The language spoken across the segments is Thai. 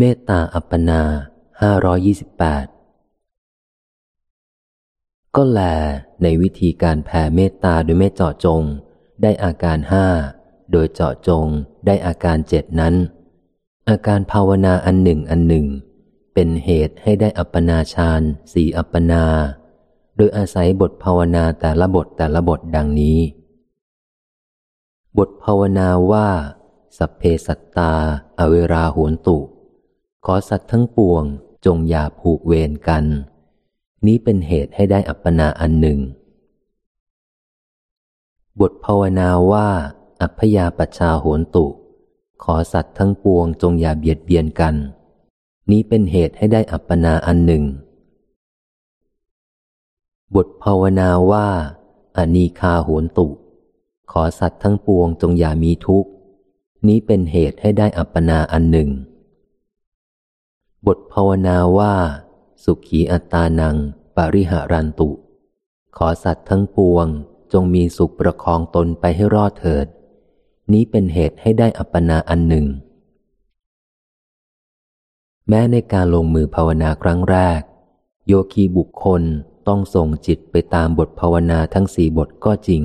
เมตตาอัปปนาห้าร้อยี่สิบแปดก็แลในวิธีการแผ่เมตตาโดยไม่เจาะจง ได้อาการห้าโดยเจาะจงได้อาการเจ็ดนั้น อาการภาวนาอันหนึ่งอันหนึ่ง เป็นเหตุให้ได้อัปปนาฌานสี่อัปปนา โดยอาศัยบทภาวนาแต่ละบทแต่ละบทดังนี้ บทภาวนาว่า สัพเพสัตตา อเวราโหนตุ ขอสัตว์ทั้งปวง จงอย่าผูกเวรกัน นี้เป็นเหตุให้ได้อัปปนาอันหนึ่ง บทภาวนาว่า อัพยาปชาโหนตุ ขอสัตว์ทั้งปวง จงอย่าเบียดเบียนกัน นี้เป็นเหตุให้ได้อัปปนาอันหนึ่ง บทภาวนาว่าอนีคาโหนตุ ขอสัตว์ทั้งปวงจงอย่ามีทุกข์ นี้เป็นเหตุให้ได้อัปปนาอันหนึ่ง บทภาวนาว่า สุขีอัตานัง ปริหารันตุ ขอสัตว์ทั้งปวงจงมีสุขประคองตนไปให้รอดเถิด นี้เป็นเหตุให้ได้อัปปนาอันหนึ่ง แม้ในการลงมือภาวนาครั้งแรก โยคีบุคคลต้องส่งจิตไปตามบทภาวนาทั้งสี่บทก็จริง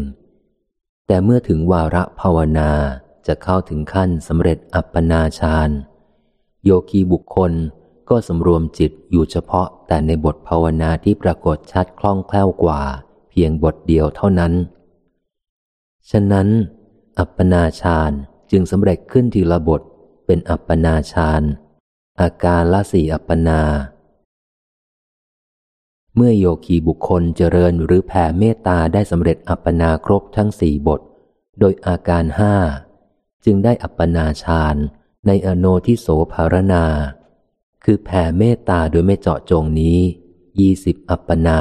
แต่เมื่อถึงวาระภาวนาจะเข้าถึงขั้นสำเร็จอัปปนาฌานโยคีบุคคล ก็สำรวมจิตอยู่เฉพาะแต่ในบทภาวนาที่ปรากฏชัดคล่องแคล่วกว่า เพียงบทเดียวเท่านั้น ฉะนั้น อัปปนาฌานจึงสำเร็จขึ้นทีละบทเป็นอัปปนาฌานอาการละสี่อัปปนา เมื่อโยคีบุคคลเจริญหรือแผ่เมตตาได้สำเร็จอัปปนาครบทั้งสี่บท โดยอาการห้าจึงได้อัปปนาฌานในอโนทิโสภารณา คือแผ่เมตตาโดยไม่เจาะจงนี้ยี่สิบอัปปนา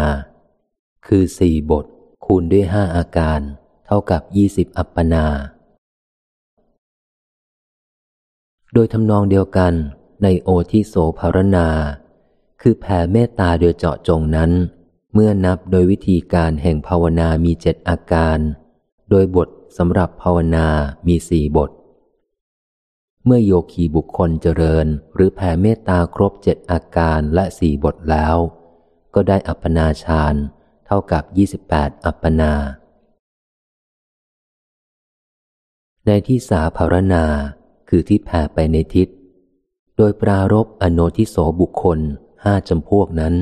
คือสี่บท คูณด้วยห้าอาการ เท่ากับยี่สิบอัปปนา โดยทำนองเดียวกันในโอทิโสภารณา คือแผ่เมตตาโดยเจาะจงนั้น เมื่อนับโดยวิธีการแห่งภาวนามีเจ็ดอาการ โดยบทสำหรับภาวนามีสี่บท เมื่อโยคีบุคคลเจริญ หรือแผ่เมตตาครบเจ็ดอาการและสี่บทแล้ว ก็ได้อัปปนาฌานเท่ากับยี่สิบแปดอัปปนา ในที่สาภารณาคือที่แผ่ไปในทิศ โดยปรารบอโนทิโสบุคคลห้าจำพวกนั้น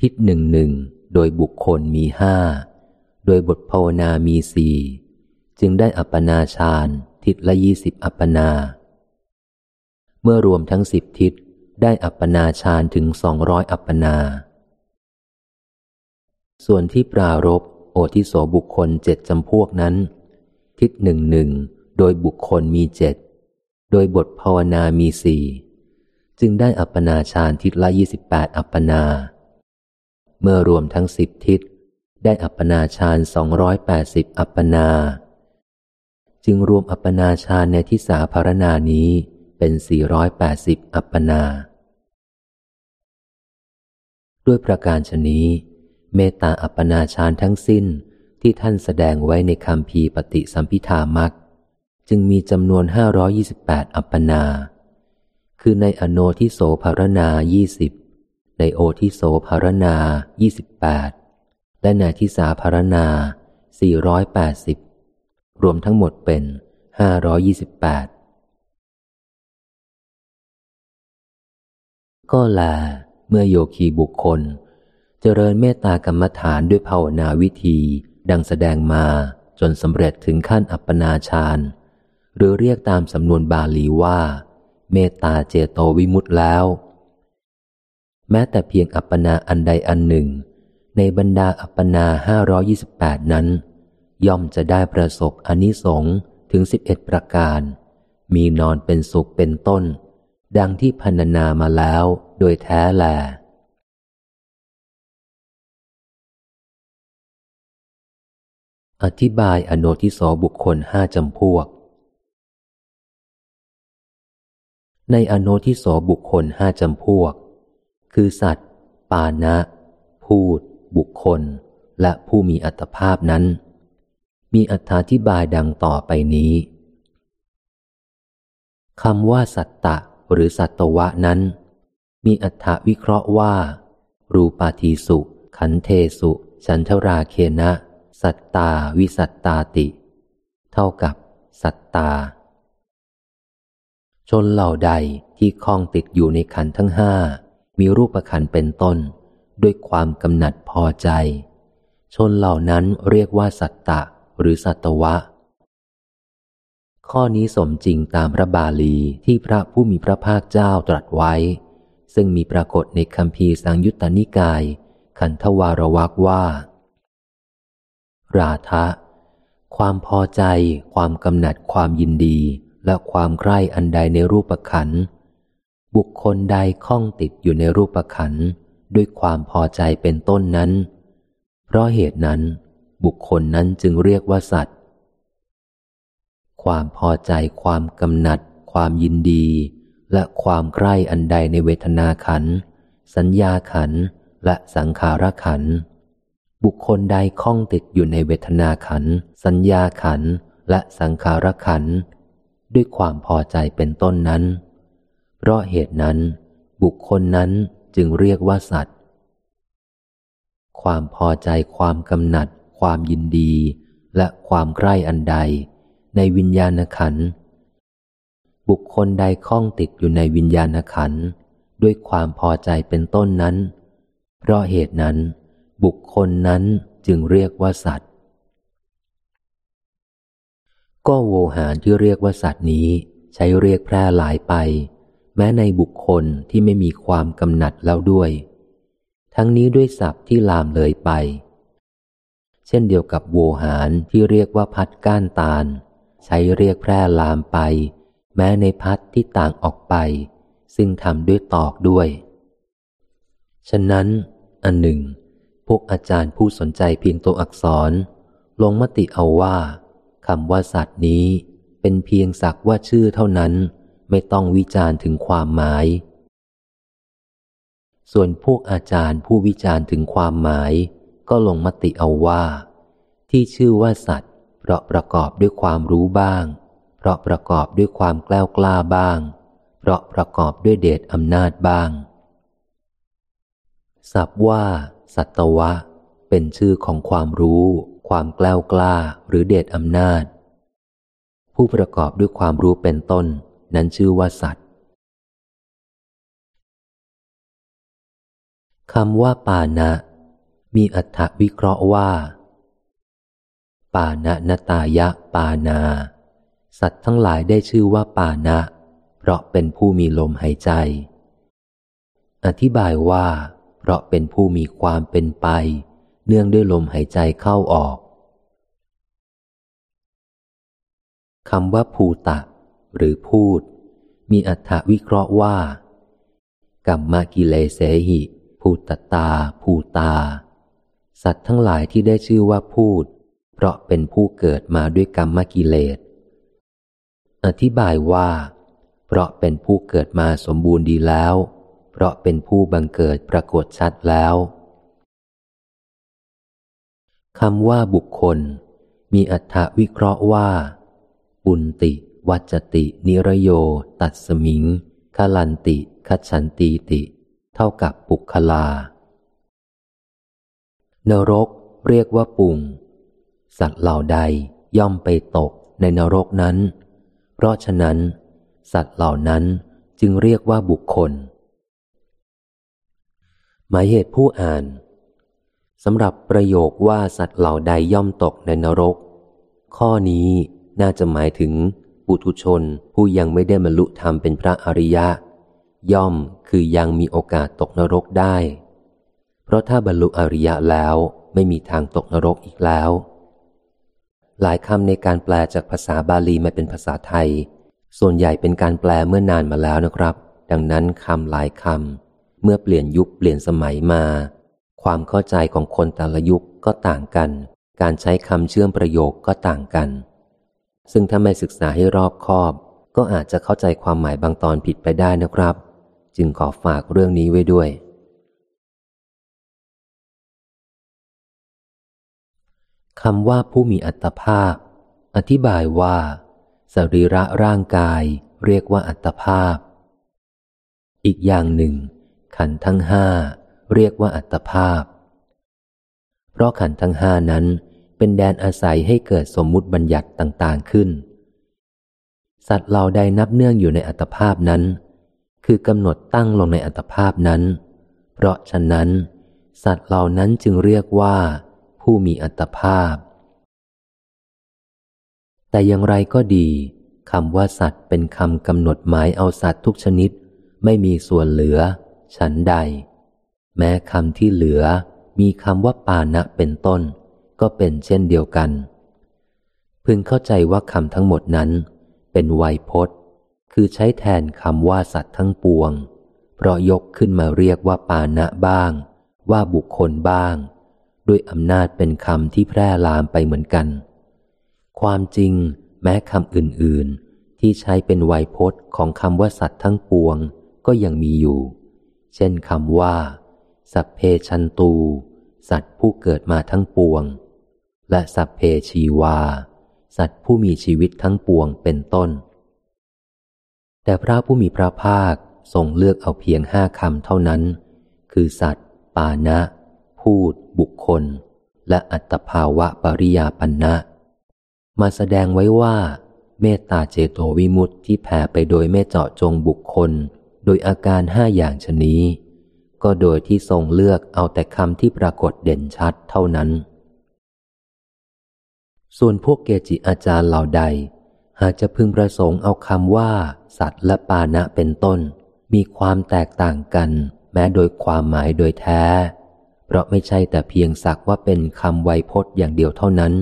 ทิศหนึ่งหนึ่งโดยบุคคลมีห้าโดยบทภาวนามีสี่จึงได้อัปปนาฌานทิศละยี่สิบอัปปนา เมื่อรวมทั้งสิบทิศได้อัปปนาฌานถึงสองร้อยอัปปนา ส่วนที่ปรารบโอทิโสบุคคลเจ็ดจำพวกนั้น ทิศหนึ่งหนึ่งโดยบุคคลมีเจ็ดโดยบทภาวนามีสี่จึงได้อัปปนาฌานทิศละยี่สิบแปดอัปปนา เมื่อรวมทั้งสิบทิศได้อัปปนาฌานสองร้อยแปดสิบอัปปนา จึงรวมอัปปนาฌานในทิศาภารณานี้ เป็น 480 อัปปนา ด้วยประการชนี้ เมตตาอัปปนาฌานทั้งสิ้นที่ท่านแสดงไว้ในคำพีปฏิสัมพิธามักจึงมีจำนวน 528 อัปปนา คือในอโนทิโสภารณา 20 ในโอทิโสภารณา 28 และในทิสาภารณา 480 รวมทั้งหมดเป็น 528 ก็แลเมื่อโยคีบุคคล เจริญเมตตากรรมฐานด้วยภาวนาวิธี ดังแสดงมาจนสำเร็จถึงขั้นอัปปนาฌานหรือเรียกตามสำนวนบาลีว่า เมตตาเจโตวิมุตต์แล้ว แม้แต่เพียงอัปปนาอันใดอันหนึ่ง ในบรรดาอัปปนาห้าร้อยี่สิบแปดนั้น ย่อมจะได้ประสบอนิสงส์ถึงสิบเอ็ดประการ มีนอนเป็นสุขเป็นต้น ดังที่พันนามาแล้วโดยแท้แลอธิบายอโนทิโสบุคคลห้าจำพวก ในอโนทิโสบุคคลห้าจำพวก คือสัตว์ ปานะ พูด บุคคล และผู้มีอัตภาพนั้น มีอธิบายดังต่อไปนี้คำว่าสัตตะ หรือสัตวะนั้น มีอัฏฐวิเคราะห์ว่า รูปาทีสุ ขันเทสุ ฉันทราเคนะ สัตตาวิสัตตาติ เท่ากับ สัตตา ชนเหล่าใดที่คล้องติดอยู่ในขันทั้งห้า มีรูปขันเป็นต้น ด้วยความกำหนัดพอใจ ชนเหล่านั้นเรียกว่าสัตตะหรือสัตวะ ข้อนี้สมจริงตามพระบาลีที่พระผู้มีพระภาคเจ้าตรัสไว้ ซึ่งมีปรากฏในคำพีสังยุตตนิกาย ขันธวารวักว่า ราทะความพอใจ ความกำหนัดความยินดี และความใคร่อันใดในรูปขันบุคคลใดคล้องติดอยู่ในรูปขันด้วยความพอใจเป็นต้นนั้น เพราะเหตุนั้น บุคคลนั้นจึงเรียกว่าสัตว์ ความพอใจความกำหนัด ความยินดี และความใคร่อันใดในเวทนาขัน สัญญาขัน และสังขารขัน บุคคลใดคล้องติดอยู่ในเวทนาขัน สัญญาขัน และสังขารขัน ด้วยความพอใจเป็นต้นนั้น เพราะเหตุนั้น บุคคลนั้นจึงเรียกว่าสัตว์ ความพอใจความกำหนัด ความยินดี และความใคร่อันใด ในวิญญาณขัน บุคคลใดคล้องติดอยู่ในวิญญาณขัน ด้วยความพอใจเป็นต้นนั้น เพราะเหตุนั้น บุคคลนั้นจึงเรียกว่าสัตว์ ก็โวหารที่เรียกว่าสัตว์นี้ใช้เรียกแพร่หลายไป แม้ในบุคคลที่ไม่มีความกำหนัดแล้วด้วย ทั้งนี้ด้วยศัพท์ที่ลามเลยไป เช่นเดียวกับโวหารที่เรียกว่าพัดก้านตาล ใช้เรียกแพร่ลามไป แม้ในพัดที่ต่างออกไป ซึ่งทำด้วยตอกด้วย ฉะนั้น อันหนึ่ง พวกอาจารย์ผู้สนใจเพียงตัวอักษร ลงมติเอาว่าคำว่าสัตว์นี้ เป็นเพียงสักว่าชื่อเท่านั้นไม่ต้องวิจารณ์ถึงความหมาย ส่วนพวกอาจารย์ผู้วิจารณ์ถึงความหมาย ก็ลงมติเอาว่า ที่ชื่อว่าสัตว์ เพราะประกอบด้วยความรู้บ้าง เพราะประกอบด้วยความกล้ากล้าบ้าง เพราะประกอบด้วยเดชอำนาจบ้าง สับว่า สัตวะ เป็นชื่อของความรู้ ความกล้ากล้าหรือเดชอำนาจ ผู้ประกอบด้วยความรู้เป็นต้น นั้นชื่อว่าสัตว์คำว่าปานะ มีอัถวิเคราะห์ว่า ปานะนตายะปานา สัตว์ทั้งหลายได้ชื่อว่าปานะ เพราะเป็นผู้มีลมหายใจ อธิบายว่า เพราะเป็นผู้มีความเป็นไป เนื่องด้วยลมหายใจเข้าออกคำว่าภูตะ หรือพูด มีอัถวิเคราะห์ว่า กัมมากิเลเสหิ ภูตตา ภูตา สัตว์ทั้งหลายที่ได้ชื่อว่าพูด เพราะเป็นผู้เกิดมาด้วยกรรมกิเลส อธิบายว่า เพราะเป็นผู้เกิดมาสมบูรณ์ดีแล้ว เพราะเป็นผู้บังเกิดปรากฏชัดแล้วคำว่าบุคคล มีอัถวิเคราะห์ว่า ปุณติ วัจติ นิรโย ตัดสมิงคลันติคัฉันตีติ เท่ากับปุคลา นรกเรียกว่าปุ่ง สัตว์เหล่าใดย่อมไปตกในนรกนั้น เพราะฉะนั้น สัตว์เหล่านั้นจึงเรียกว่าบุคคล หมายเหตุผู้อ่านสำหรับประโยคว่าสัตว์เหล่าใดย่อมตกในนรก ข้อนี้น่าจะหมายถึงปุถุชนผู้ยังไม่ได้บรรลุธรรมเป็นพระอริยะ ย่อมคือยังมีโอกาสตกนรกได้ เพราะถ้าบรรลุอริยะแล้วไม่มีทางตกนรกอีกแล้ว หลายคำในการแปลจากภาษาบาลีมาเป็นภาษาไทย ส่วนใหญ่เป็นการแปลเมื่อนานมาแล้วนะครับ ดังนั้นคำหลายคำเมื่อเปลี่ยนยุคเปลี่ยนสมัยมา ความเข้าใจของคนแต่ละยุคก็ต่างกัน การใช้คำเชื่อมประโยคก็ต่างกัน ซึ่งถ้าไม่ศึกษาให้รอบคอบ ก็อาจจะเข้าใจความหมายบางตอนผิดไปได้นะครับ จึงขอฝากเรื่องนี้ไว้ด้วย คำว่าผู้มีอัตภาพ อธิบายว่า สรีระร่างกายเรียกว่าอัตภาพ อีกอย่างหนึ่ง ขันทั้งห้าเรียกว่าอัตภาพ เพราะขันทั้งห้านั้นเป็นแดนอาศัยให้เกิดสมมุติบัญญัติต่างๆขึ้น สัตว์เหล่าใดนับเนื่องอยู่ในอัตภาพนั้น คือกำหนดตั้งลงในอัตภาพนั้น เพราะฉะนั้น สัตว์เหล่านั้นจึงเรียกว่า ผู้มีอัตภาพ แต่อย่างไรก็ดีคำว่าสัตว์เป็นคำกำหนดหมายเอาสัตว์ทุกชนิด ไม่มีส่วนเหลือ ฉันใด แม้คำที่เหลือ มีคำว่าปานะเป็นต้น ก็เป็นเช่นเดียวกัน พึงเข้าใจว่าคำทั้งหมดนั้น เป็นไวยพจน์ คือใช้แทนคำว่าสัตว์ทั้งปวง เพราะยกขึ้นมาเรียกว่าปานะบ้าง ว่าบุคคลบ้าง ด้วยอำนาจเป็นคำที่แพร่ลามไปเหมือนกัน ความจริง แม้คำอื่นๆ ที่ใช้เป็นไวยพจน์ของคำว่าสัตว์ทั้งปวงก็ยังมีอยู่ เช่นคำว่า สัพเพชันตู สัตว์ผู้เกิดมาทั้งปวง และสัพเพชีวา สัตว์ผู้มีชีวิตทั้งปวงเป็นต้น แต่พระผู้มีพระภาคทรงเลือกเอาเพียงห้าคำเท่านั้น คือสัตว์ ปานะ พูด บุคคล และอัตภาวะปริยาปันนะ มาแสดงไว้ว่า เมตตาเจโตวิมุตติที่แผ่ไปโดยไม่เจาะจงบุคคล โดยอาการห้าอย่างชนี้ ก็โดยที่ทรงเลือกเอาแต่คำที่ปรากฏเด่นชัดเท่านั้น ส่วนพวกเกจิอาจารย์เหล่าใด หากจะพึงประสงค์เอาคำว่า สัตว์และปานะเป็นต้น มีความแตกต่างกัน แม้โดยความหมายโดยแท้ เพราะไม่ใช่แต่เพียงสักว่าเป็นคำไวยพจน์อย่างเดียวเท่านั้น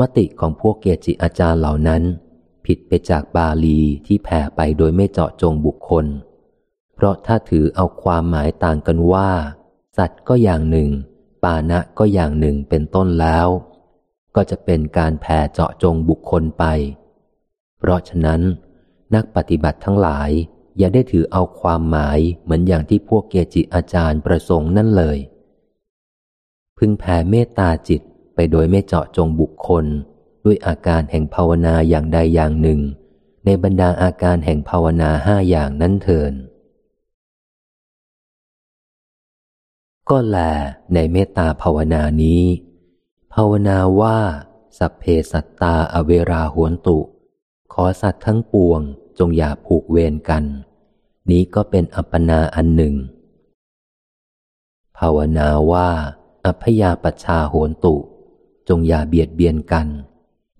มติของพวกเกจิอาจารย์เหล่านั้น ผิดไปจากบาลีที่แผ่ไปโดยไม่เจาะจงบุคคล เพราะถ้าถือเอาความหมายต่างกันว่า สัตว์ก็อย่างหนึ่ง ปานะก็อย่างหนึ่งเป็นต้นแล้ว ก็จะเป็นการแผ่เจาะจงบุคคลไป เพราะฉะนั้น นักปฏิบัติทั้งหลาย อย่าได้ถือเอาความหมายเหมือนอย่างที่พวกเกจิอาจารย์ประสงค์นั่นเลย พึงแผ่เมตตาจิตไปโดยไม่เจาะจงบุคคล ด้วยอาการแห่งภาวนาอย่างใดอย่างหนึ่ง ในบรรดาอาการแห่งภาวนาห้าอย่างนั้นเถินก็แลในเมตตาภาวนานี้ ภาวนาว่า สัพเพสัตตาอเวราหวนตุ ขอสัตว์ทั้งปวง จงอย่าผูกเวรกัน นี้ก็เป็นอัปปนาอันหนึ่ง ภาวนาว่า อัพยาปชาโหนตุ จงอย่าเบียดเบียนกัน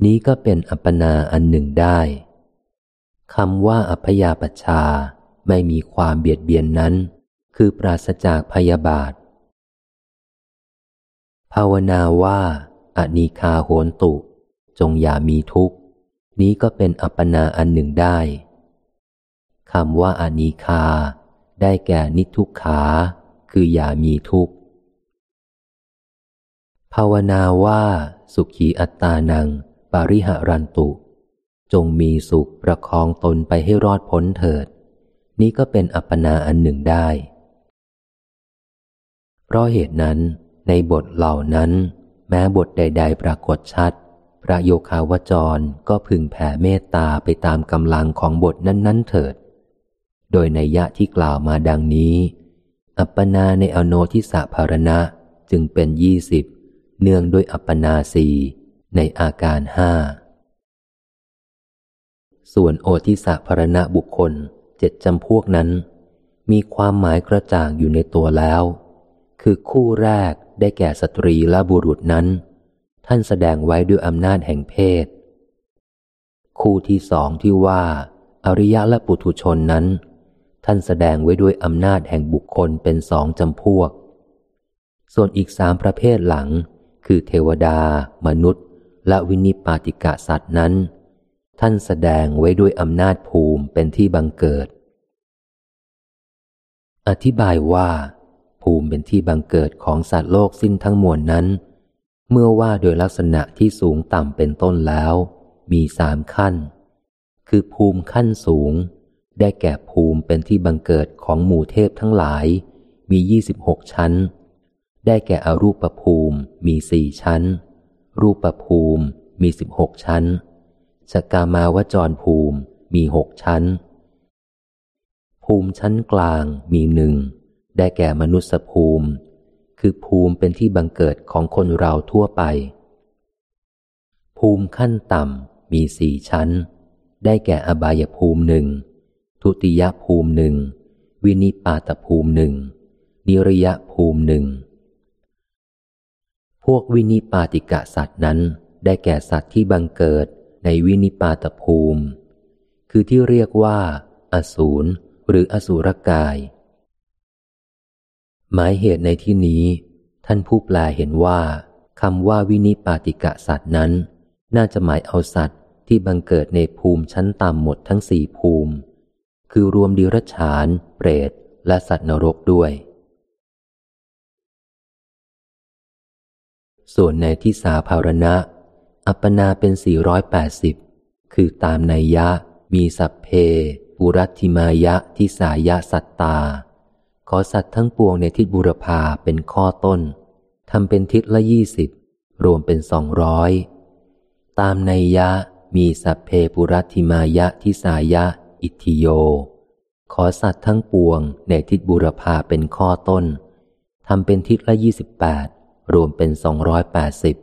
นี้ก็เป็นอัปปนาอันหนึ่งได้คำว่าอัพยาปชาไม่มีความเบียดเบียนนั้น คือปราศจากพยาบาท ภาวนาว่าอนิคาโหนตุ จงอย่ามีทุกข์ นี้ก็เป็นอัปปนาอันหนึ่งได้ คำว่าอนิคา ได้แก่นิทุกขา คืออย่ามีทุกข์ ภาวนาว่าสุขีอัตตานัง ปาริหารันตุ จงมีสุขประคองตนไปให้รอดพ้นเถิด นี้ก็เป็นอัปปนาอันหนึ่งได้ เพราะเหตุนั้น ในบทเหล่านั้น แม้บทใด ๆ ปรากฏชัด พระโยคาวจรก็พึงแผ่เมตตาไปตามกำลังของบทนั้น ๆ เถิด โดยในยะที่กล่าวมาดังนี้ อัปปนาในอโนทิสะภารณะจึงเป็นยี่สิบเนื่องด้วยอัปปนาสีในอาการห้าส่วนโอทิสะพรณะบุคคลเจ็ดจำพวกนั้น มีความหมายกระจ่างอยู่ในตัวแล้ว คือคู่แรกได้แก่สตรีและบุรุษนั้น ท่านแสดงไว้ด้วยอำนาจแห่งเพศ คู่ที่สองที่ว่า อริยะและปุถุชนนั้น ท่านแสดงไว้ด้วยอำนาจแห่งบุคคลเป็นสองจำพวก ส่วนอีกสามประเภทหลัง คือเทวดา มนุษย์ และวินิปาติกะสัตว์นั้น ท่านแสดงไว้ด้วยอำนาจภูมิเป็นที่บังเกิด อธิบายว่า ภูมิเป็นที่บังเกิดของสัตว์โลกสิ้นทั้งมวลนั้น เมื่อว่าโดยลักษณะที่สูงต่ำเป็นต้นแล้ว มีสามขั้น คือภูมิขั้นสูง ได้แก่ภูมิเป็นที่บังเกิดของหมู่เทพทั้งหลาย มียี่สิบหกชั้น ได้แก่อรูปภูมิมีสี่ชั้น รูปภูมิมีสิบหกชั้นสกามาวจรภูมิมีหกชั้น ภูมิชั้นกลางมีหนึ่งได้แก่มนุษยภูมิ คือภูมิเป็นที่บังเกิดของคนเราทั่วไป ภูมิขั้นต่ำมีสี่ชั้น ได้แก่อบายภูมิหนึ่ง ทุติยภูมิหนึ่ง วินิปาตภูมิหนึ่ง นิริยภูมิหนึ่ง พวกวินิปาติกะสัตว์นั้น ได้แก่สัตว์ที่บังเกิดในวินิปาตภูมิ คือที่เรียกว่า อสูรหรืออสูรกาย หมายเหตุในที่นี้ ท่านผู้แปลเห็นว่าคำว่าวินิปาติกะสัตว์นั้น น่าจะหมายเอาสัตว์ที่บังเกิดในภูมิชั้นต่ำหมดทั้งสี่ภูมิ คือรวมดิรัจฉาน เปรต และสัตว์นรกด้วย ส่วนในที่สาภารณะ อัปปนาเป็น 480 คือตามนัยยะ มีสัพเพ ปุรัติมายะทิสายะสัตตา ขอสัตว์ทั้งปวงในทิศบุรพาเป็นข้อต้นทำเป็นทิศละยี่สิบรวมเป็นสองร้อยตามนัยยะมีสัพเพปุรัติมายะทิสายะ อิทิโย ขอสัตว์ทั้งปวงในทิศบุรพาเป็นข้อต้นทำเป็นทิศละยี่สิบแปดรวมเป็นสองร้อยแปดสิบ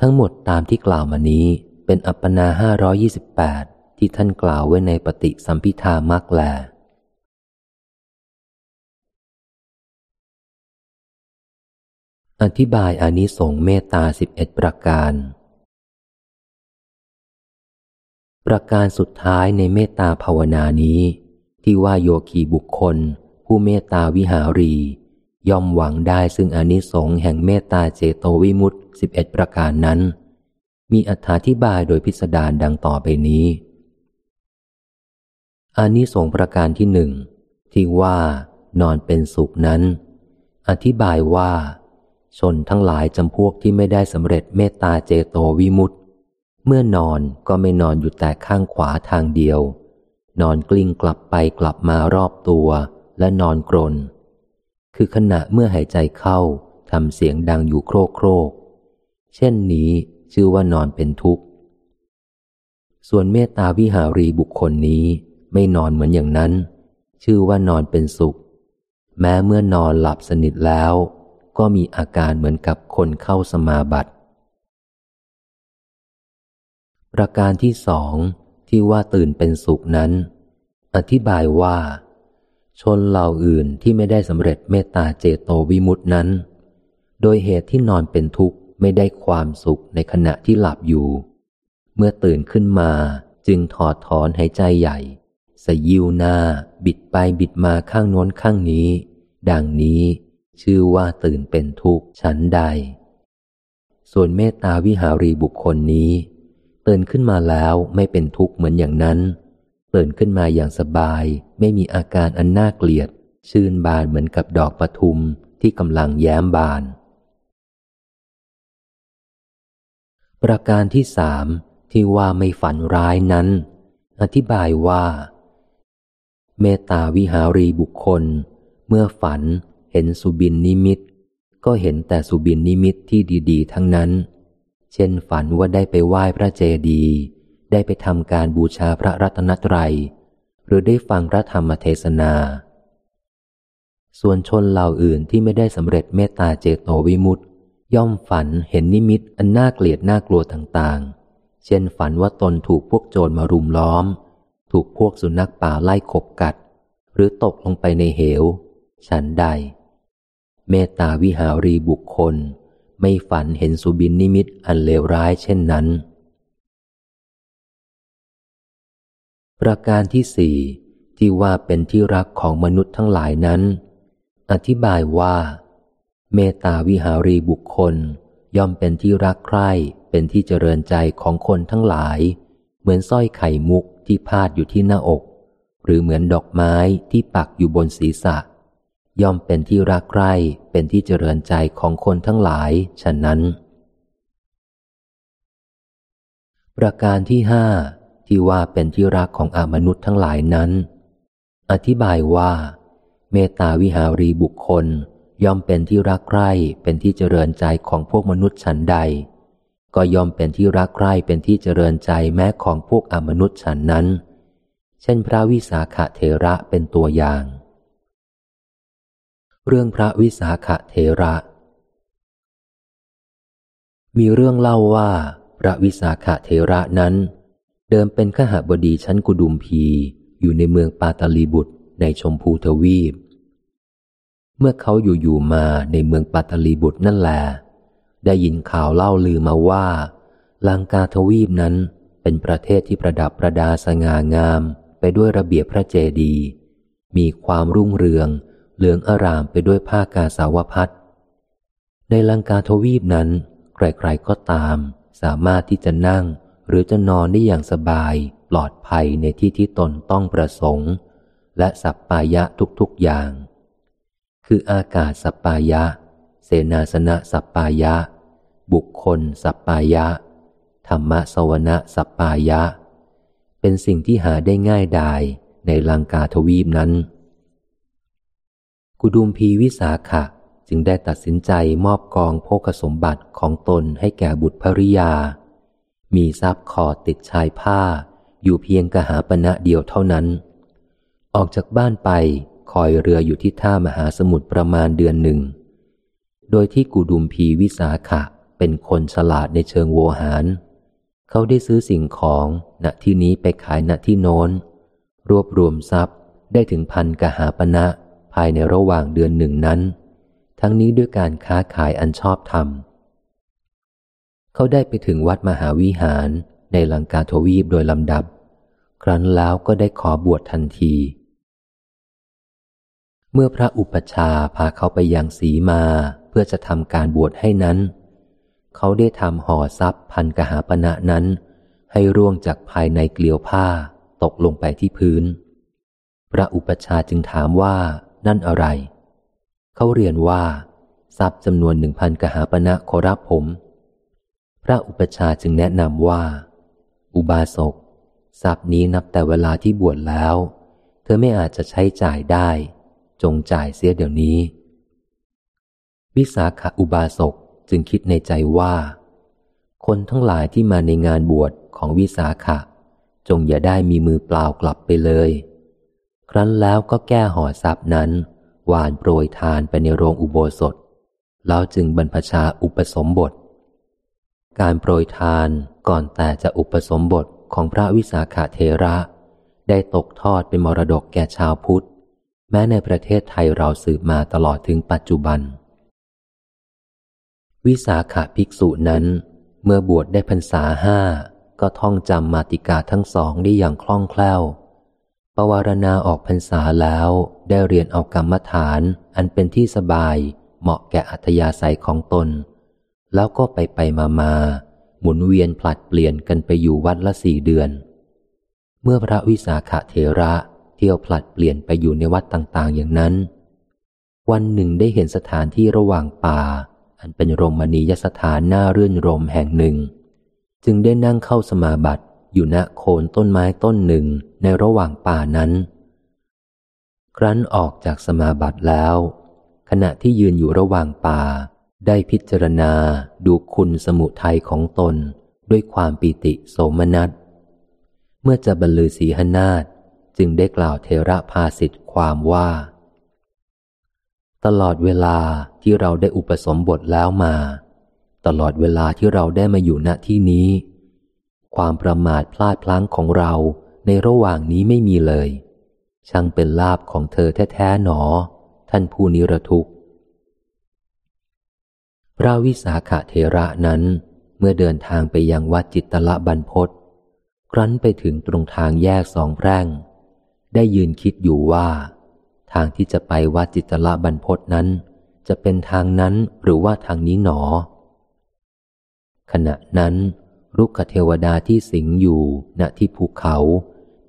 ทั้งหมดตามที่กล่าวมานี้เป็นอัปปนาห้าร้อยี่สิบแปดที่ท่านกล่าวไว้ในปฏิสัมพิธามักแลอธิบายอานิสงส์เมตตาสิบเอ็ดประการ ประการสุดท้ายในเมตตาภาวนานี้ ที่ว่าโยคีบุคคล ผู้เมตตาวิหารี ย่อมหวังได้ซึ่งอนิสงส์แห่งเมตตาเจโตวิมุตติสิบเอ็ดประการนั้น มีอธิบายโดยพิสดารดังต่อไปนี้อานิสงส์ประการที่หนึ่งที่ว่านอนเป็นสุขนั้น อธิบายว่า ชนทั้งหลายจำพวกที่ไม่ได้สำเร็จเมตตาเจโตวิมุตต เมื่อนอนก็ไม่นอนอยู่แต่ข้างขวาทางเดียว นอนกลิ้งกลับไปกลับมารอบตัวและนอนกรน คือขณะเมื่อหายใจเข้าทำเสียงดังอยู่โครกโครก เช่นนี้ชื่อว่านอนเป็นทุกข์ ส่วนเมตตาวิหารีบุคคลนี้ไม่นอนเหมือนอย่างนั้น ชื่อว่านอนเป็นสุข แม้เมื่อนอนหลับสนิทแล้ว ก็มีอาการเหมือนกับคนเข้าสมาบัติ ประการที่สองที่ว่าตื่นเป็นสุขนั้น อธิบายว่า ชนเหล่าอื่นที่ไม่ได้สำเร็จเมตตาเจโตวิมุตินั้น โดยเหตุที่นอนเป็นทุกข์ไม่ได้ความสุขในขณะที่หลับอยู่ เมื่อตื่นขึ้นมาจึงถอดถอนหายใจใหญ่ สยิวหน้า บิดไปบิดมาข้างโน้นข้างนี้ ดังนี้ชื่อว่าตื่นเป็นทุกข์ชั้นใด ส่วนเมตตาวิหารีบุคคลนี้ ตื่นขึ้นมาแล้วไม่เป็นทุกข์เหมือนอย่างนั้น ตื่นขึ้นมาอย่างสบาย ไม่มีอาการอันน่าเกลียด ชื่นบานเหมือนกับดอกปทุมที่กำลังแย้มบาน ประการที่สามที่ว่าไม่ฝันร้ายนั้น อธิบายว่า เมตตาวิหารีบุคคล เมื่อฝันเห็นสุบินนิมิต ก็เห็นแต่สุบินนิมิตที่ดี ๆ ทั้งนั้น เช่นฝันว่าได้ไปไหว้พระเจดีย์ได้ไปทำการบูชาพระรัตนตรัย หรือได้ฟังพระธรรมเทศนา ส่วนชนเหล่าอื่นที่ไม่ได้สำเร็จเมตตาเจโตวิมุตติ ย่อมฝันเห็นนิมิตอันน่าเกลียดน่ากลัวต่างๆ เช่นฝันว่าตนถูกพวกโจรมารุมล้อม ถูกพวกสุนัขป่าไล่ขบกัด หรือตกลงไปในเหว ฉันใด เมตตาวิหารีบุคคล ไม่ฝันเห็นสุบินนิมิตอันเลวร้ายเช่นนั้น ประการที่สี่ที่ว่าเป็นที่รักของมนุษย์ทั้งหลายนั้น อธิบายว่า เมตตาวิหารีบุคคลย่อมเป็นที่รักใคร่เป็นที่เจริญใจของคนทั้งหลาย เหมือนสร้อยไข่มุกที่พาดอยู่ที่หน้าอก หรือเหมือนดอกไม้ที่ปักอยู่บนศีรษะ ย่อมเป็นที่รักใคร่เป็นที่เจริญใจของคนทั้งหลาย ฉะนั้น ประการที่ห้าที่ว่าเป็นที่รักของอมนุษย์ทั้งหลายนั้น อธิบายว่า เมตตาวิหารีบุคคล ย่อมเป็นที่รักใคร่เป็นที่เจริญใจของพวกมนุษย์ฉันใด ก็ย่อมเป็นที่รักใคร่เป็นที่เจริญใจแม้ของพวกอมนุษย์ฉันนั้น เช่นพระวิสาขเทระเป็นตัวอย่าง เรื่องพระวิสาขเทระ มีเรื่องเล่าว่า พระวิสาขเทระนั้น เดิมเป็นขหบดีชั้นกุดุมพี อยู่ในเมืองปาตาลีบุตรในชมพูทวีป เมื่อเขาอยู่อยู่มาในเมืองปาตาลีบุตรนั่นแหละได้ยินข่าวเล่าลือมาว่า ลังกาทวีปนั้นเป็นประเทศที่ประดับประดาสง่างามไปด้วยระเบียบพระเจดีย์มีความรุ่งเรือง เหลืองอารามไปด้วยผ้ากาสาวพัดในลังกาทวีปนั้น ใครๆก็ตาม สามารถที่จะนั่ง หรือจะนอนได้อย่างสบาย ปลอดภัยในที่ที่ตนต้องประสงค์ และสัปปายะทุกๆอย่าง คืออากาศสัปปายะ เสนาสนะสัปปายะ บุคคลสัปปายะ ธรรมสวนะสัปปายะ เป็นสิ่งที่หาได้ง่ายดายในลังกาทวีปนั้น กุดุมพีวิสาขะจึงได้ตัดสินใจมอบกองโภคสมบัติของตนให้แก่บุตรภริยา มีทรัพย์คอติดชายผ้า อยู่เพียงกหาปณะเดียวเท่านั้น ออกจากบ้านไปคอยเรืออยู่ที่ท่ามหาสมุทรประมาณเดือนหนึ่ง โดยที่กุดุมพีวิสาขะเป็นคนฉลาดในเชิงโวหาร เขาได้ซื้อสิ่งของณที่นี้ไปขายณที่โน้น รวบรวมทรัพย์ได้ถึงพันกหาปณะ ภายในระหว่างเดือนหนึ่งนั้น ทั้งนี้ด้วยการค้าขายอันชอบธรรม เขาได้ไปถึงวัดมหาวิหารในลังกาทวีปโดยลำดับ ครั้นแล้วก็ได้ขอบวชทันที เมื่อพระอุปชาพาเขาไปยังสีมาเพื่อจะทำการบวชให้นั้น เขาได้ทำห่อทรัพย์พันกหาปณะนั้น ให้ร่วงจากภายในเกลียวผ้าตกลงไปที่พื้น พระอุปชาจึงถามว่า นั่นอะไร เขาเรียนว่า ทรัพย์จำนวนหนึ่งพันกหาปณะขอรับผม พระอุปชาจึงแนะนำว่า อุบาสกทรัพย์นี้นับแต่เวลาที่บวชแล้ว เธอไม่อาจจะใช้จ่ายได้ จงจ่ายเสียเดี๋ยวนี้ วิสาขาอุบาสกจึงคิดในใจว่า คนทั้งหลายที่มาในงานบวชของวิสาขะ จงอย่าได้มีมือเปล่ากลับไปเลย ครั้นแล้วก็แก้ห่อทรัพย์นั้น หวานโปรยทานไปในโรงอุโบสถ แล้วจึงบรรพชาอุปสมบท การโปรยทานก่อนแต่จะอุปสมบทของพระวิสาขาเทระ ได้ตกทอดเป็นมรดกแก่ชาวพุทธ แม้ในประเทศไทยเราสืบมาตลอดถึงปัจจุบัน วิสาขาภิกษุนั้น เมื่อบวชได้พรรษาห้าก็ท่องจำมาติกาทั้งสองได้อย่างคล่องแคล่ว ปวารณาออกพรรษาแล้วได้เรียนเอากรรมฐานอันเป็นที่สบายเหมาะแก่อัธยาศัยของตน แล้วก็ไปไปมามาหมุนเวียนผลัดเปลี่ยนกันไปอยู่วัดละสี่เดือน เมื่อพระวิสาขาเทระเที่ยวผลัดเปลี่ยนไปอยู่ในวัดต่างๆ อย่างนั้น วันหนึ่งได้เห็นสถานที่ระหว่างป่า อันเป็นโรมณียสถานน่าเรื่นรมแห่งหนึ่ง จึงได้นั่งเข้าสมาบัติ อยู่ณโคนต้นไม้ต้นหนึ่งในระหว่างป่านั้น ครั้นออกจากสมาบัติแล้ว ขณะที่ยืนอยู่ระหว่างป่า ได้พิจารณาดูคุณสมุทัยของตนด้วยความปีติโสมนัส เมื่อจะบรรลือสีหนาฏจึงได้กล่าวเทระภาสิทธิ์ความว่า ตลอดเวลาที่เราได้อุปสมบทแล้วมา ตลอดเวลาที่เราได้มาอยู่ณที่นี้ ความประมาทพลาดพลั้งของเราในระหว่างนี้ไม่มีเลย ช่างเป็นลาบของเธอแท้ๆหนอ ท่านผู้นิรทุกข์พระวิสาขาเทระนั้นเมื่อเดินทางไปยังวัดจิตตละบันพศครั้นไปถึงตรงทางแยกสองแพร่ง ได้ยืนคิดอยู่ว่า ทางที่จะไปวัดจิตละบรรพศนั้น จะเป็นทางนั้นหรือว่าทางนี้หนอ ขณะนั้น รุกขเทวดาที่สิงอยู่ณที่ภูเขา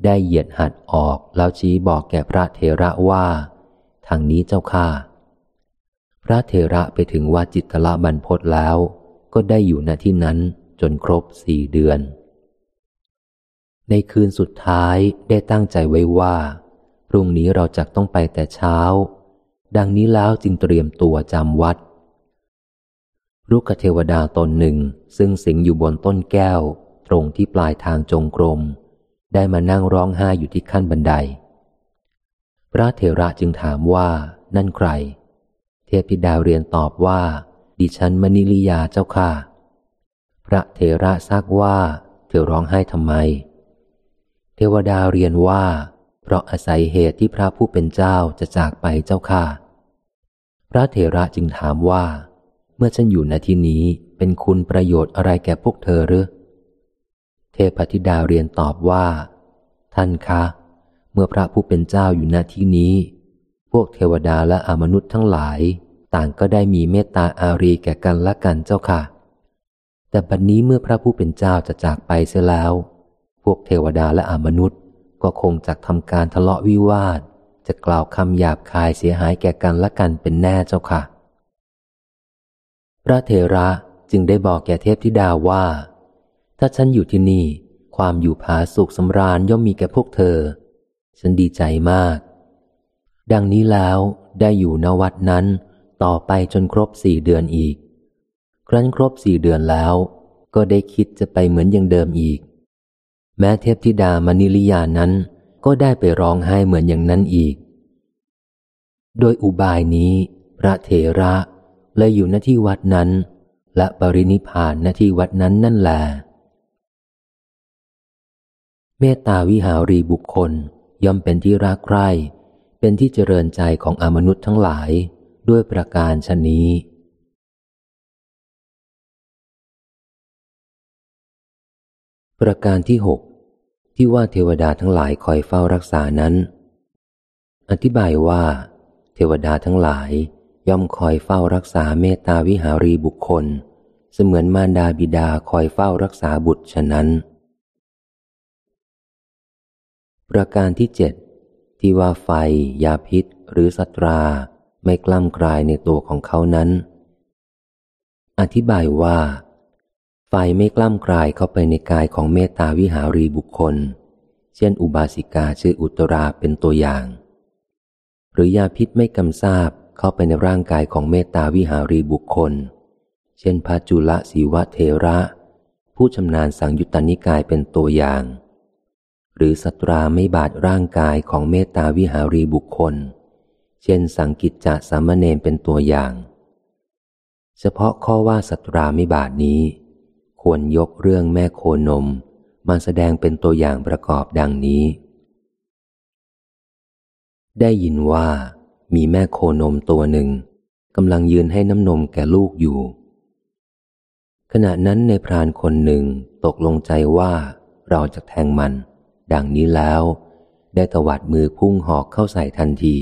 ได้เหยียดหัดออกแล้วชี้บอกแก่พระเทระว่า ทางนี้เจ้าค่าพระเทระไปถึงวัดจิตละบรรพศแล้ว ก็ได้อยู่ณที่นั้นจนครบสี่เดือน ในคืนสุดท้ายได้ตั้งใจไว้ว่า พรุ่งนี้เราจะต้องไปแต่เช้า ดังนี้แล้วจึงเตรียมตัวจำวัด รุกเทวดาตนหนึ่ง ซึ่งสิงอยู่บนต้นแก้ว ตรงที่ปลายทางจงกรม ได้มานั่งร้องไห้อยู่ที่ขั้นบันได พระเถระจึงถามว่านั่นใคร เทพิดาเรียนตอบว่า ดิฉันมณิลิยาเจ้าค่ะ พระเถระซักว่า เธอร้องไห้ทำไม เทวดาเรียนว่า เพราะอาศัยเหตุที่พระผู้เป็นเจ้าจะจากไปเจ้าค่ะ พระเถระจึงถามว่า มื่อฉันอยู่ณที่นี้เป็นคุณประโยชน์อะไรแก่พวกเธอหรือ เทพธิดาเรียนตอบว่า ท่านคะ เมื่อพระผู้เป็นเจ้าอยู่ณที่นี้ พวกเทวดาและอมนุษย์ทั้งหลาย ต่างก็ได้มีเมตตาอารีแก่กันและกันเจ้าค่ะ แต่บัดนนี้เมื่อพระผู้เป็นเจ้าจะจากไปเสียแล้ว พวกเทวดาและอมนุษย์ก็คงจะทำการทะเลาะวิวาท จะกล่าวคำหยาบคายเสียหายแก่กันและกันเป็นแน่เจ้าค่ะ พระเถระจึงได้บอกแก่เทพธิดาว่า ถ้าฉันอยู่ที่นี่ ความอยู่ผาสุขสำราญย่อมมีแก่พวกเธอ ฉันดีใจมาก ดังนี้แล้วได้อยู่นวัดนั้นต่อไปจนครบสี่เดือนอีก ครั้นครบสี่เดือนแล้ว ก็ได้คิดจะไปเหมือนอย่างเดิมอีก แม้เทพธิดามณิลิยานั้นก็ได้ไปร้องไห้เหมือนอย่างนั้นอีก โดยอุบายนี้ พระเถระ เลยอยู่หน้าที่วัดนั้น และปรินิพานหน้าที่วัดนั้นนั่นแหละเมตตาวิหารีบุคคลย่อมเป็นที่รักใคร่ เป็นที่เจริญใจของอมนุษย์ทั้งหลายด้วยประการชนี้ ประการที่หกที่ว่าเทวดาทั้งหลายคอยเฝ้ารักษานั้น อธิบายว่า เทวดาทั้งหลาย ย่อมคอยเฝ้ารักษาเมตตาวิหารีบุคคล เสมือนมารดาบิดาคอยเฝ้ารักษาบุตรฉะนั้น ประการที่เจ็ดที่ว่าไฟ ยาพิษ หรือสัตราไม่กล้ำกลายในตัวของเขานั้น อธิบายว่า ไฟไม่กล้ำกลายเข้าไปในกายของเมตตาวิหารีบุคคล เช่น อุบาสิกาชื่ออุตราเป็นตัวอย่าง หรือยาพิษไม่กำซาบ เข้าไปในร่างกายของเมตตาวิหารีบุคคล เช่นพระจุลศีวะเทระ ผู้ชำนาญสังยุตตนิกายเป็นตัวอย่าง หรือสตราไม่บาดร่างกายของเมตตาวิหารีบุคคล เช่นสังกิจจะสามเณรเป็นตัวอย่าง เฉพาะข้อว่าสตราไม่บาดนี้ ควรยกเรื่องแม่โคนมมาแสดงเป็นตัวอย่างประกอบดังนี้ ได้ยินว่า มีแม่โคนมตัวหนึ่งกำลังยืนให้น้ำนมแก่ลูกอยู่ ขณะนั้นในพรานคนหนึ่งตกลงใจว่าเราจะแทงมัน ดังนี้แล้ว ได้ตวัดมือพุ่งหอกเข้าใส่ทันที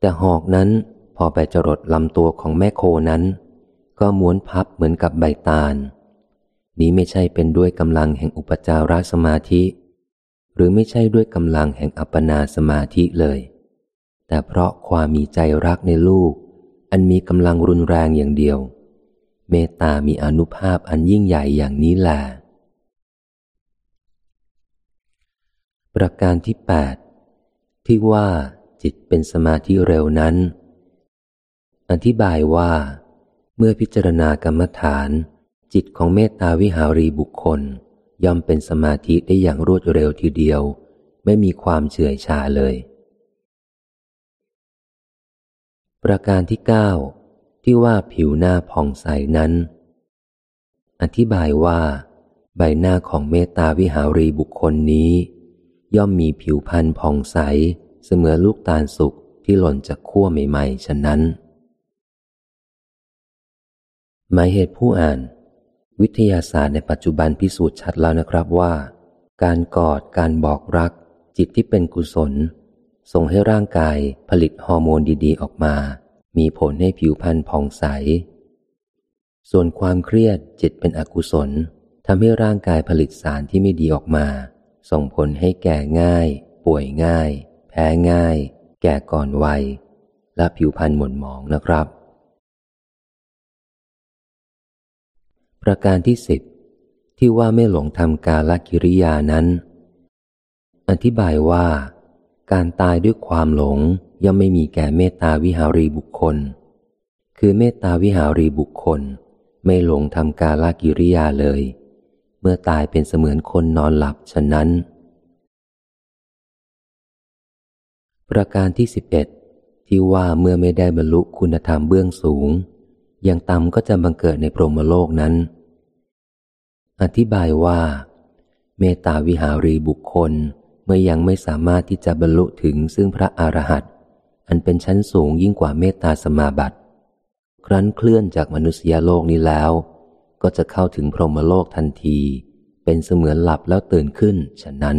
แต่หอกนั้นพอไปจรดลำตัวของแม่โคนั้น ก็ม้วนพับเหมือนกับใบตาล นี้ไม่ใช่เป็นด้วยกำลังแห่งอุปจารสมาธิ หรือไม่ใช่ด้วยกำลังแห่งอัปปนาสมาธิเลย แต่เพราะความมีใจรักในลูก อันมีกำลังรุนแรงอย่างเดียว เมตตามีอนุภาพอันยิ่งใหญ่อย่างนี้แหละประการที่แปดที่ว่าจิตเป็นสมาธิเร็วนั้น อธิบายว่า เมื่อพิจารณากรรมฐาน จิตของเมตตาวิหารีบุคคล ย่อมเป็นสมาธิได้อย่างรวดเร็วทีเดียว ไม่มีความเฉื่อยชาเลย ประการที่เก้าที่ว่าผิวหน้าผ่องใสนั้น อธิบายว่า ใบหน้าของเมตตาวิหารีบุคคลนี้ ย่อมมีผิวพรรณผ่องใส เสมือนลูกตาลสุกที่หล่นจากขั้วใหม่ๆ ฉะนั้น หมายเหตุผู้อ่าน วิทยาศาสตร์ในปัจจุบันพิสูจน์ชัดแล้วนะครับว่า การกอดการบอกรัก จิตที่เป็นกุศล ส่งให้ร่างกายผลิตฮอร์โมนดีๆ ออกมา มีผลให้ผิวพรรณผ่องใส ส่วนความเครียดจิตเป็นอกุศลทำให้ร่างกายผลิตสารที่ไม่ดีออกมา ส่งผลให้แก่ง่าย ป่วยง่าย แพ้ง่าย แก่ก่อนวัย และผิวพรรณหม่นหมองนะครับ ประการที่สิบที่ว่าไม่หลงทำกาลกิริยานั้น อธิบายว่า การตายด้วยความหลงย่อมไม่มีแก่เมตตาวิหารีบุคคล คือเมตตาวิหารีบุคคล ไม่หลงทำกาลกิริยาเลย เมื่อตายเป็นเสมือนคนนอนหลับฉะนั้น ประการที่สิบเอ็ดที่ว่าเมื่อไม่ได้บรรลุคุณธรรมเบื้องสูง ยังต่ำก็จะบังเกิดในพรหมโลกนั้น อธิบายว่า เมตตาวิหารีบุคคล เมื่อยังไม่สามารถที่จะบรรลุถึงซึ่งพระอรหันต์อันเป็นชั้นสูงยิ่งกว่าเมตตาสมาบัติ ครั้นเคลื่อนจากมนุษยโลกนี้แล้ว ก็จะเข้าถึงพรหมโลกทันที เป็นเสมือนหลับแล้วตื่นขึ้นฉะนั้น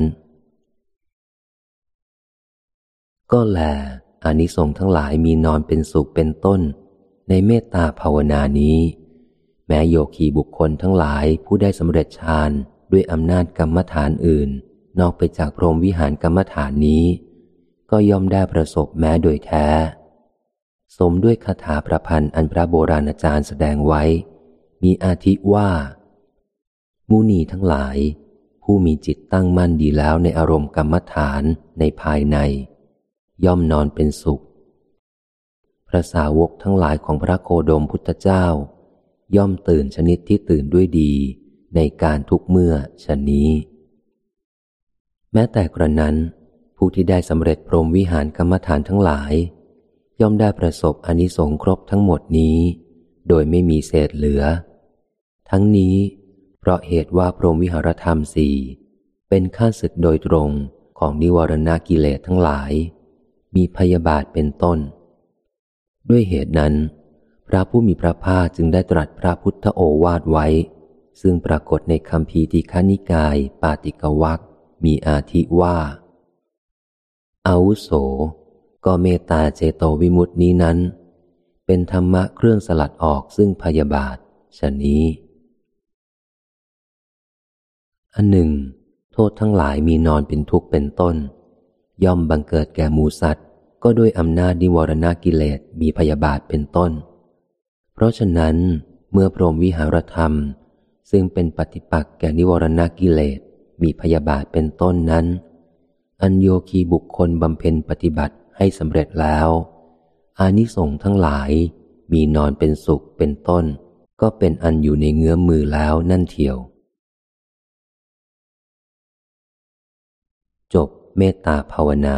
ก็แลอานิสงส์ทั้งหลายมีนอนเป็นสุขเป็นต้น ในเมตตาภาวนานี้ แม้โยคีบุคคลทั้งหลายผู้ได้สำเร็จฌานด้วยอำนาจกรรมฐานอื่น นอกไปจากพรหมวิหารกรรมฐานนี้ ก็ย่อมได้ประสบแม้โดยแท้ สมด้วยคาถาประพันธ์อันพระโบราณอาจารย์แสดงไว้ มีอาทิว่า มุนีทั้งหลาย ผู้มีจิตตั้งมั่นดีแล้วในอารมณ์กรรมฐานในภายใน ย่อมนอนเป็นสุข พระสาวกทั้งหลายของพระโคดมพุทธเจ้า ย่อมตื่นชนิดที่ตื่นด้วยดีในการทุกเมื่อชนนี้ ม้แต่กระนั้น ผู้ที่ได้สำเร็จพรหมวิหารกรรมฐานทั้งหลาย ย่อมได้ประสบอนิสงส์ครบทั้งหมดนี้ โดยไม่มีเศษเหลือ ทั้งนี้ เพราะเหตุว่าพรหมวิหารธรรมสี่เป็นข้าศึกโดยตรงของนิวรณกิเลสทั้งหลาย มีพยาบาทเป็นต้น ด้วยเหตุนั้น พระผู้มีพระภาคจึงได้ตรัสพระพุทธโอวาทไว้ ซึ่งปรากฏในคำพีติคานิกาย ปาติกวัก มีอาทิว่า อาวุโส ก็เมตตาเจโตวิมุตินี้นั้น เป็นธรรมะเครื่องสลัดออกซึ่งพยาบาทชนนี้ อันหนึ่ง โทษทั้งหลายมีนอนเป็นทุกข์เป็นต้น ย่อมบังเกิดแก่หมูสัตว์ ก็ด้วยอำนาจนิวรณกิเลสมีพยาบาทเป็นต้น เพราะฉะนั้นเมื่อพรหมวิหารธรรมซึ่งเป็นปฏิปักษ์แก่นิวรณกิเลส มีพยาบาทเป็นต้นนั้น อันโยคีบุคคลบำเพ็ญปฏิบัติให้สำเร็จแล้ว อานิสงส์ทั้งหลายมีนอนเป็นสุขเป็นต้น ก็เป็นอันอยู่ในเงื้อมมือแล้วนั่นเทียว จบเมตตาภาวนา